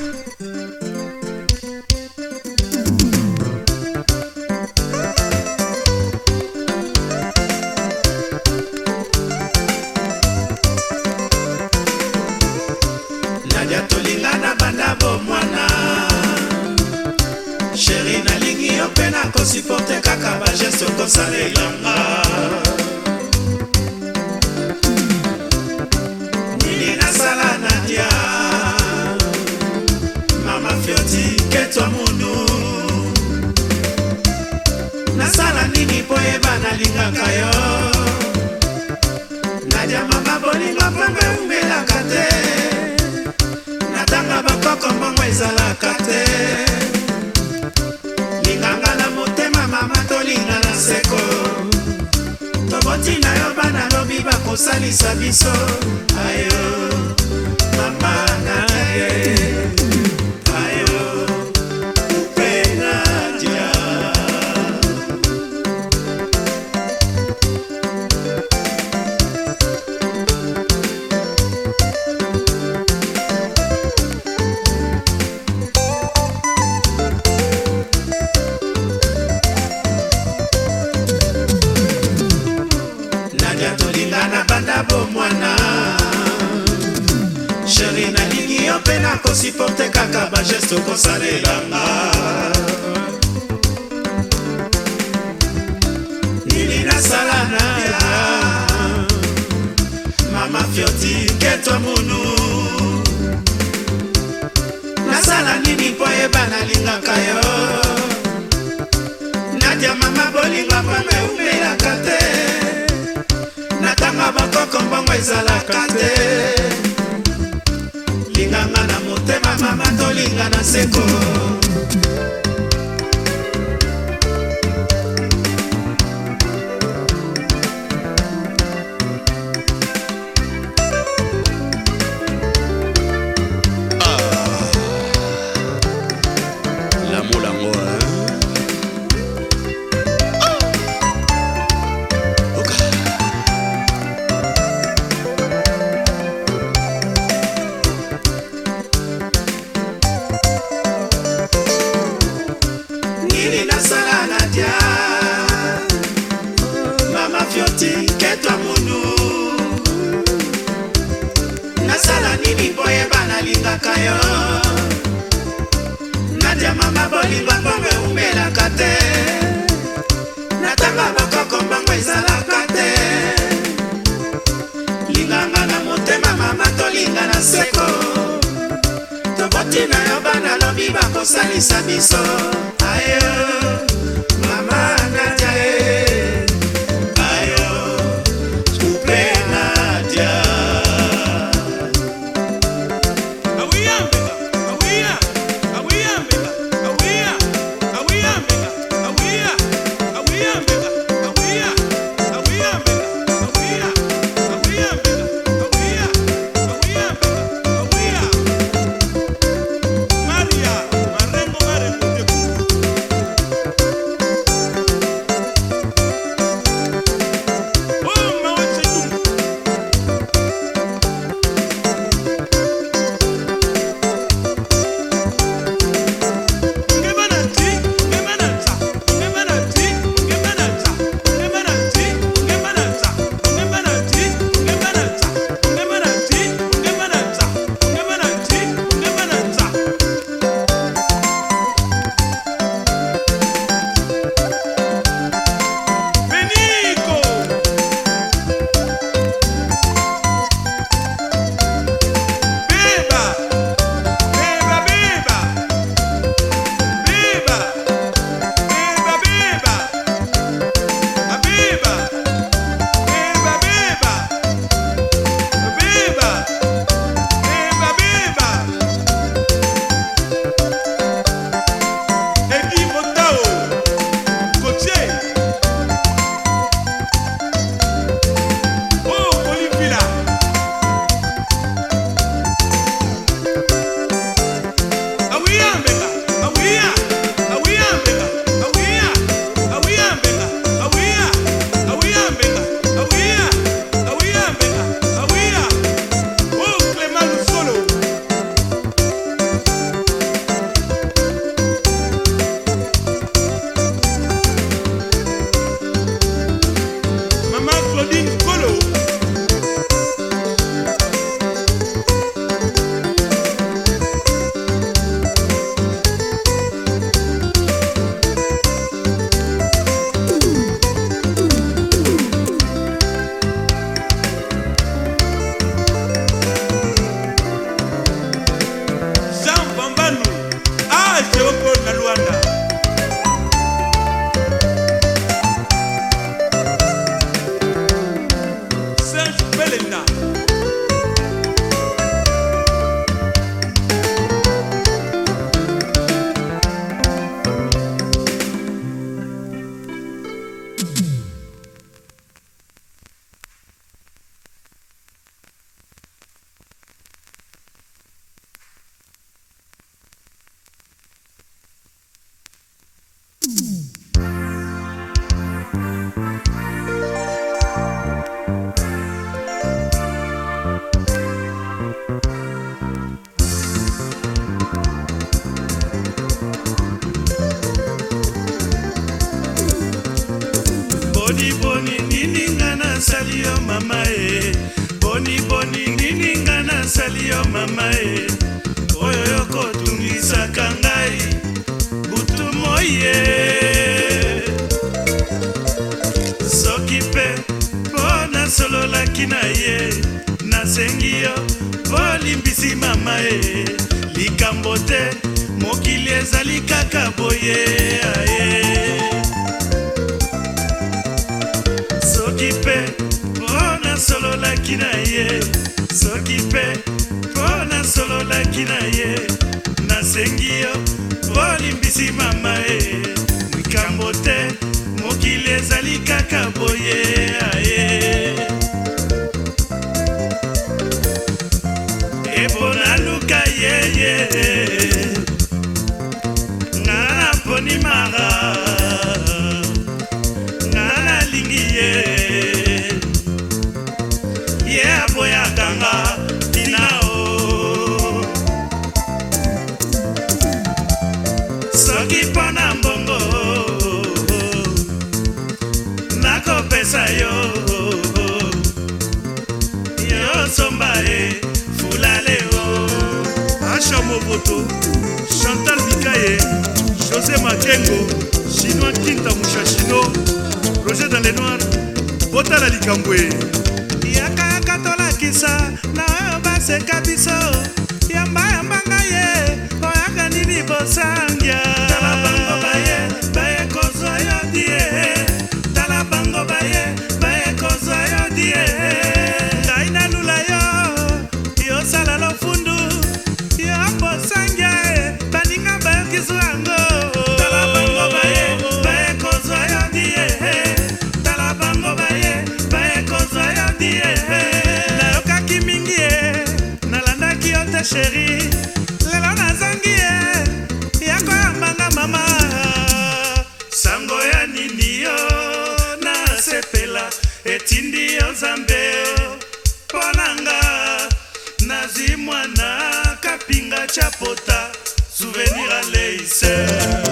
Mm-hmm. joko na lwanda soki mpe mpo nasololaki na ye soki mpe mpo nasololaki na ye nasengi yo olimbisi mama kosomba ye fulale o asha moboto chantal bikaye josé makengo chinois kinta mushashino roger dans le noir botala likambo ye yakayaka tolakisa na oyo baseka biso yambayamba ngai ye oyaka nini bosa said.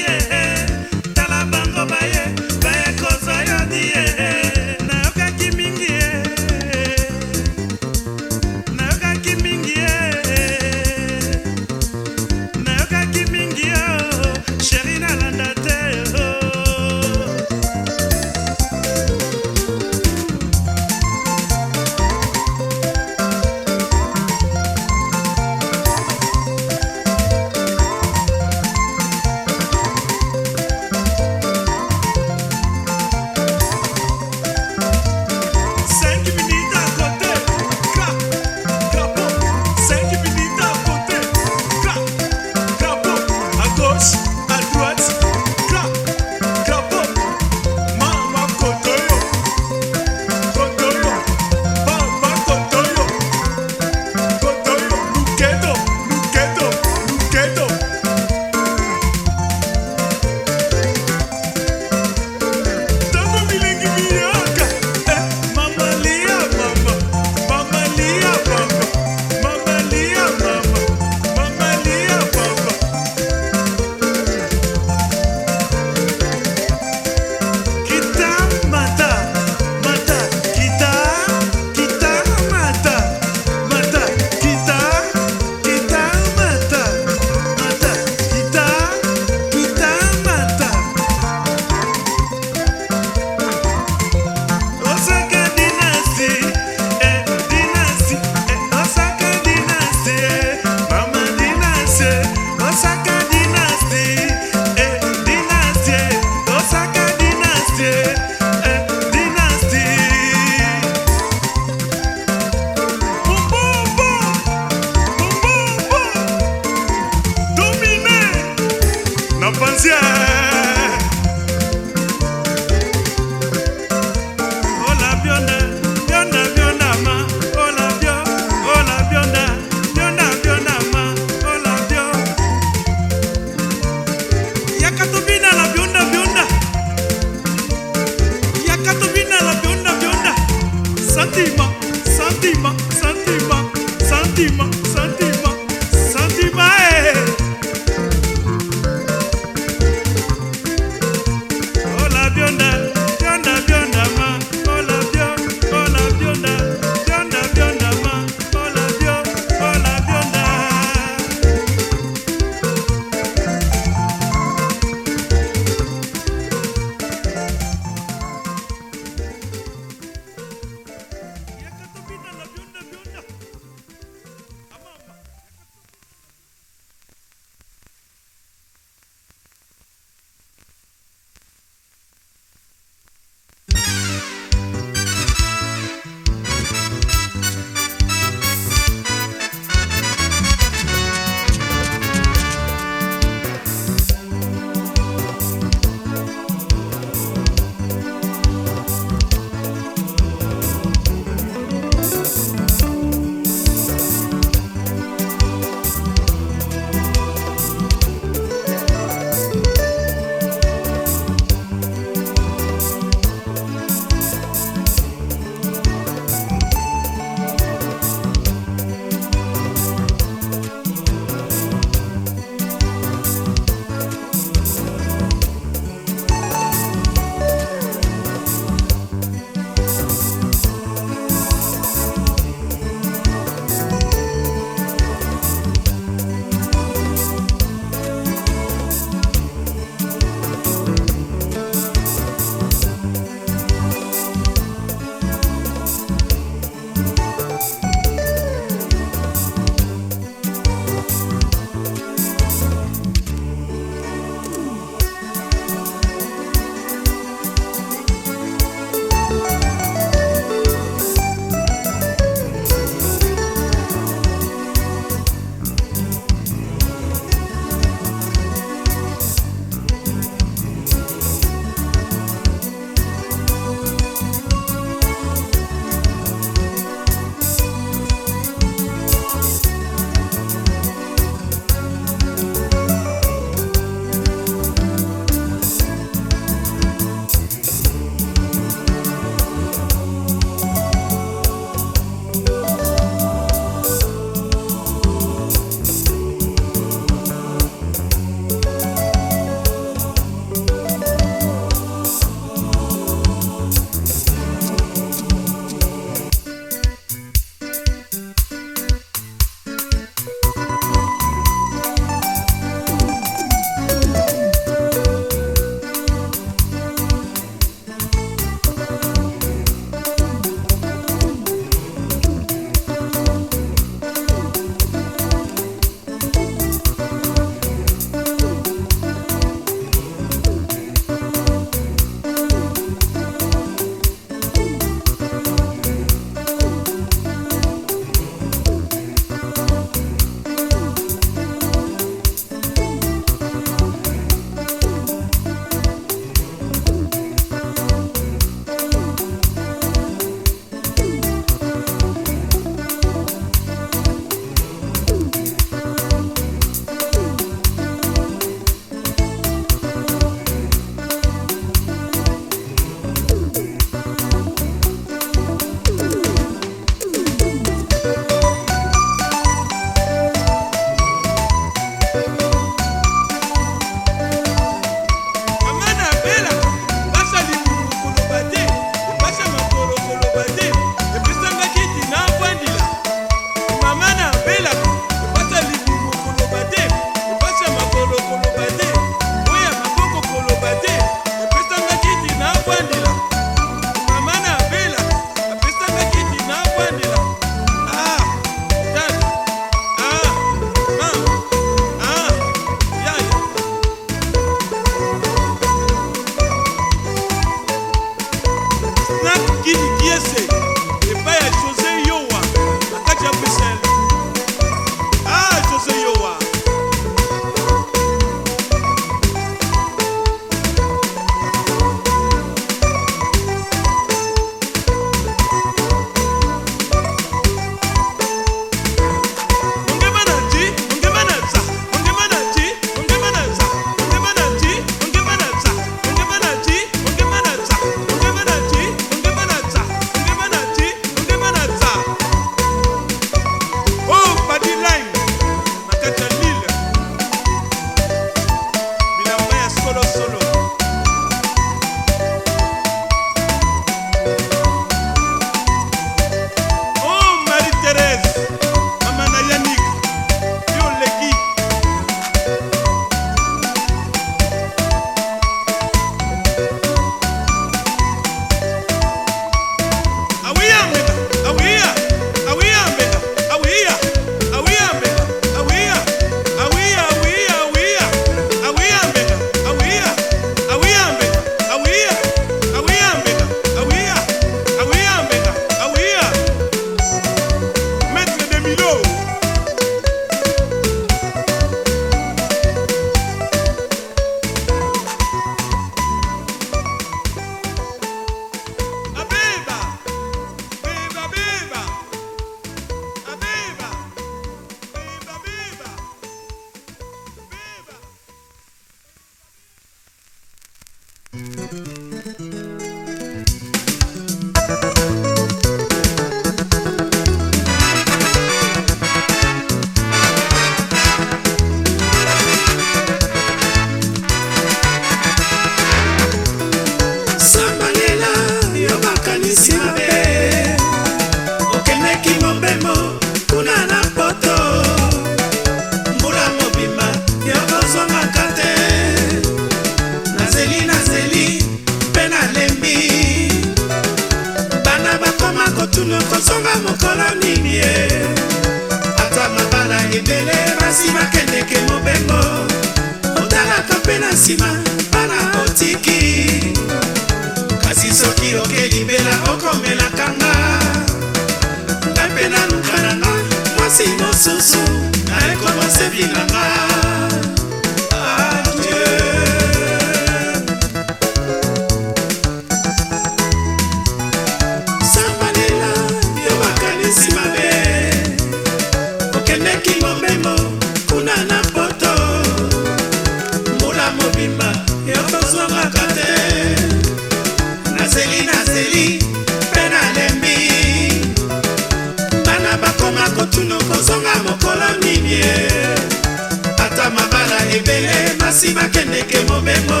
nsima kendeke momemo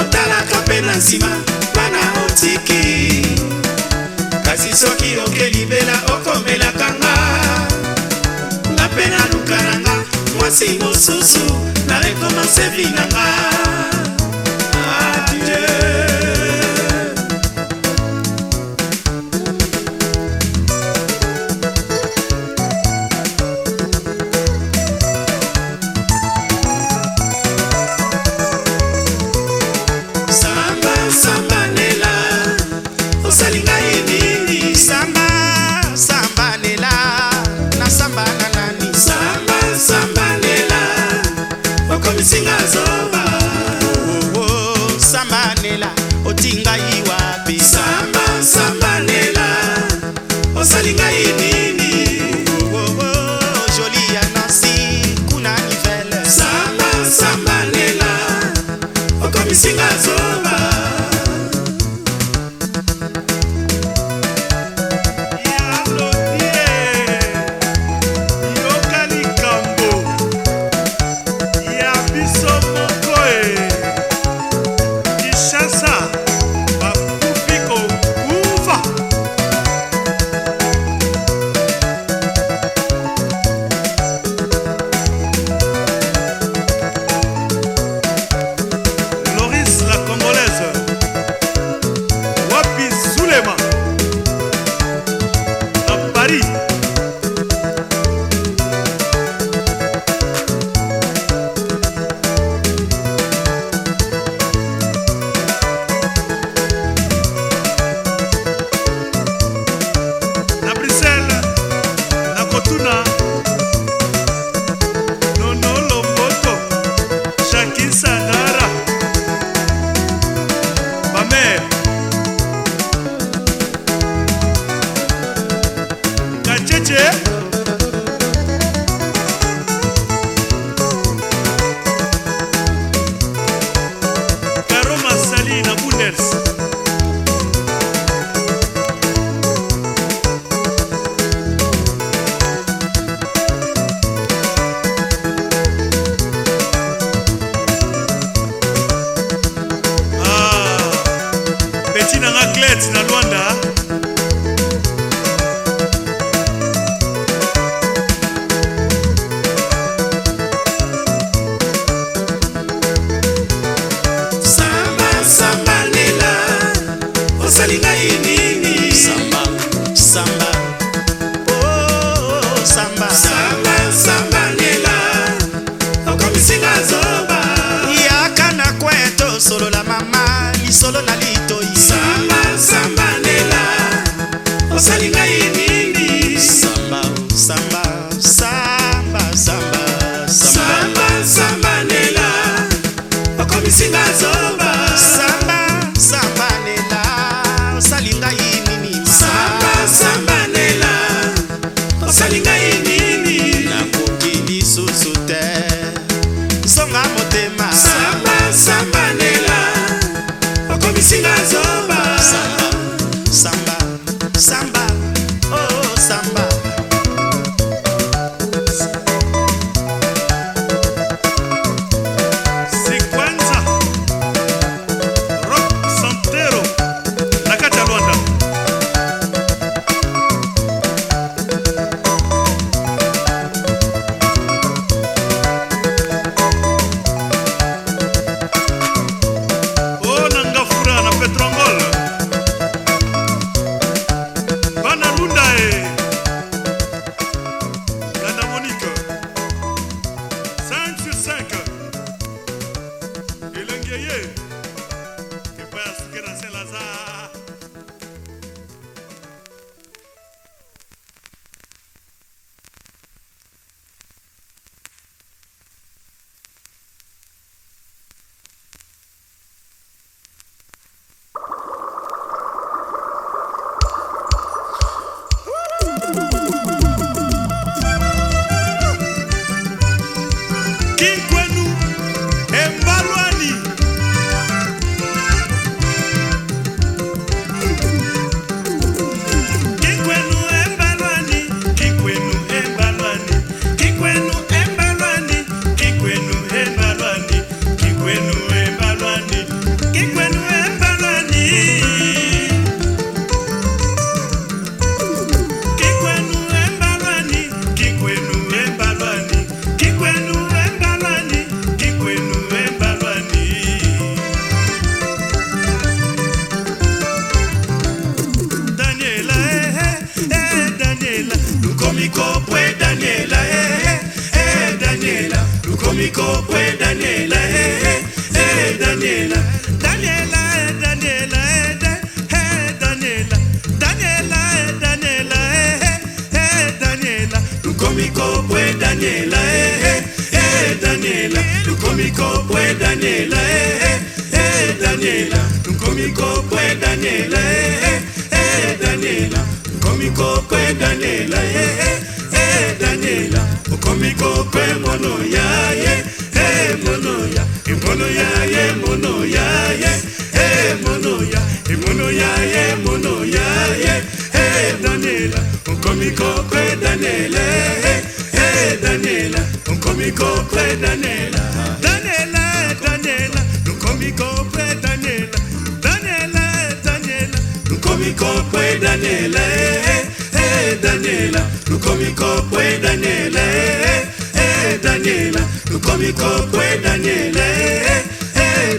otalaka mpe na nsima mana otiki kasi soki okelibela okomelaka nga nga mpe naluka na nga mwasi mosusu narekomanse vi na nga adieu ah, osali ngai nini samba samba oh, samba samba samba lela okomisinga zoba yaka na kweto solola mama lisolo na litoi samba samba lela osali ngai kopre danela danela danela lukomi kopre danela danela danela lukomi kopre danela eh, eh, danela lukomi kopre danela eh, danela lukomi kopre danela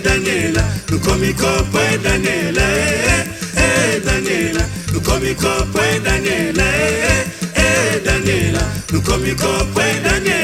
danela lukomi kopre danela danela lukomi kopre danela danela lukomi kopre danela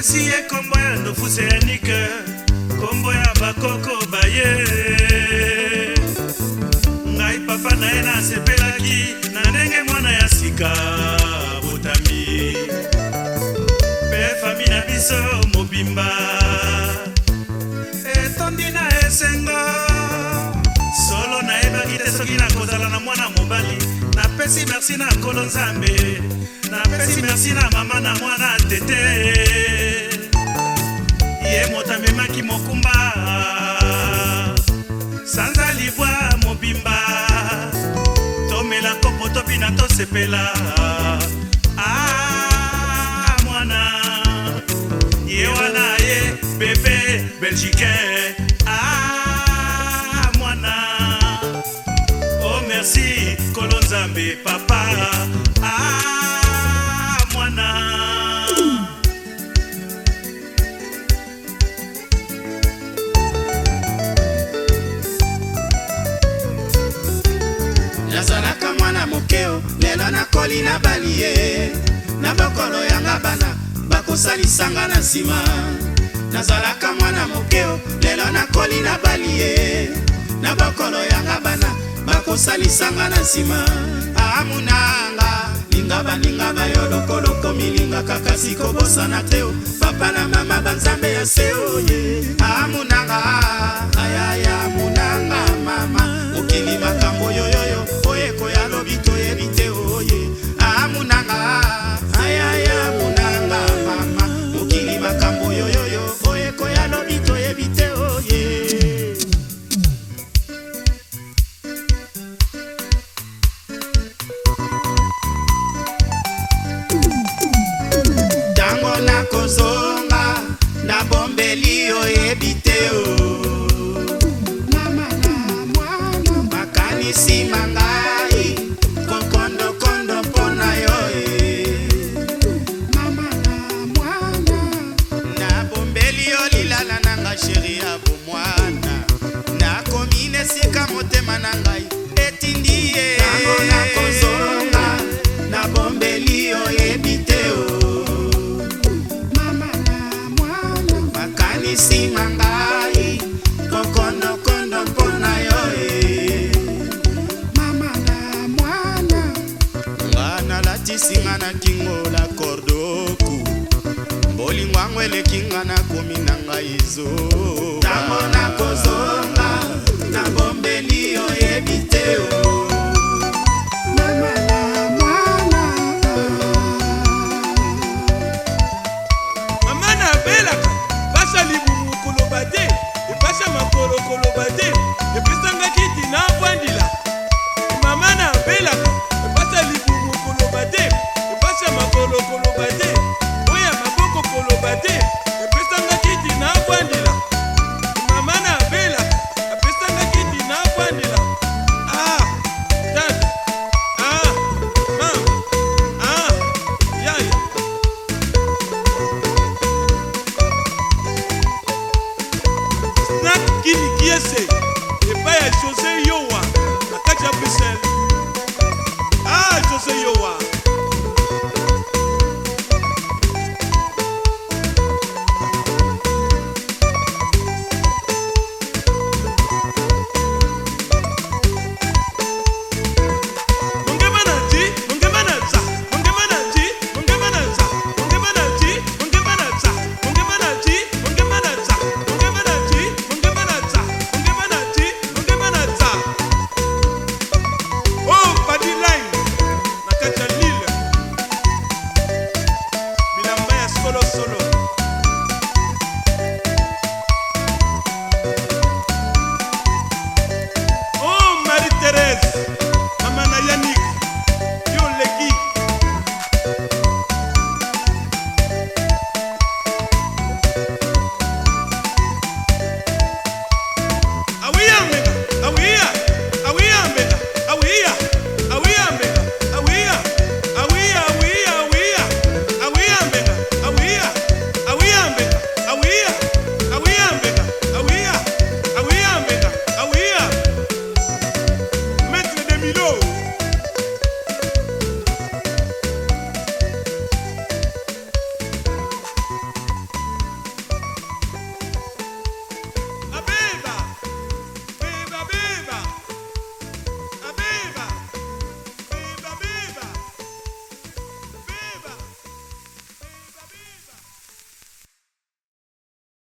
apesi ye nkombo ya ndofuse yanike nkombo ya bakoko baye ngai papa na ye nasepelaki na ndenge mwana ya sika botami mpe fami na biso mobimba etondi na esengo solo nayebaki te soki nakozala na mwana mobali napesi merci na nkolo nzambe napesi merci na mama na mwana tete kosepela ah, mwana ye wana ye bebe belgike ah, mwana o oh, merci kolo nzambe papa ah, mokili nabali ye na bokolo yanga bana bakosalisanga na nsima nazalaka mwana mokeo lelo nakoli nabali ye na bokolo yanga bana bakosalisanga na nsima amunanga linga baninga bayo lokoloko milingaka kasi kobosana te o papa na mama banzambe ya se oye amunanga ayaya amunanga mama mokili makambo yoyoyo oyekoya lobi toyebi te solo, solo.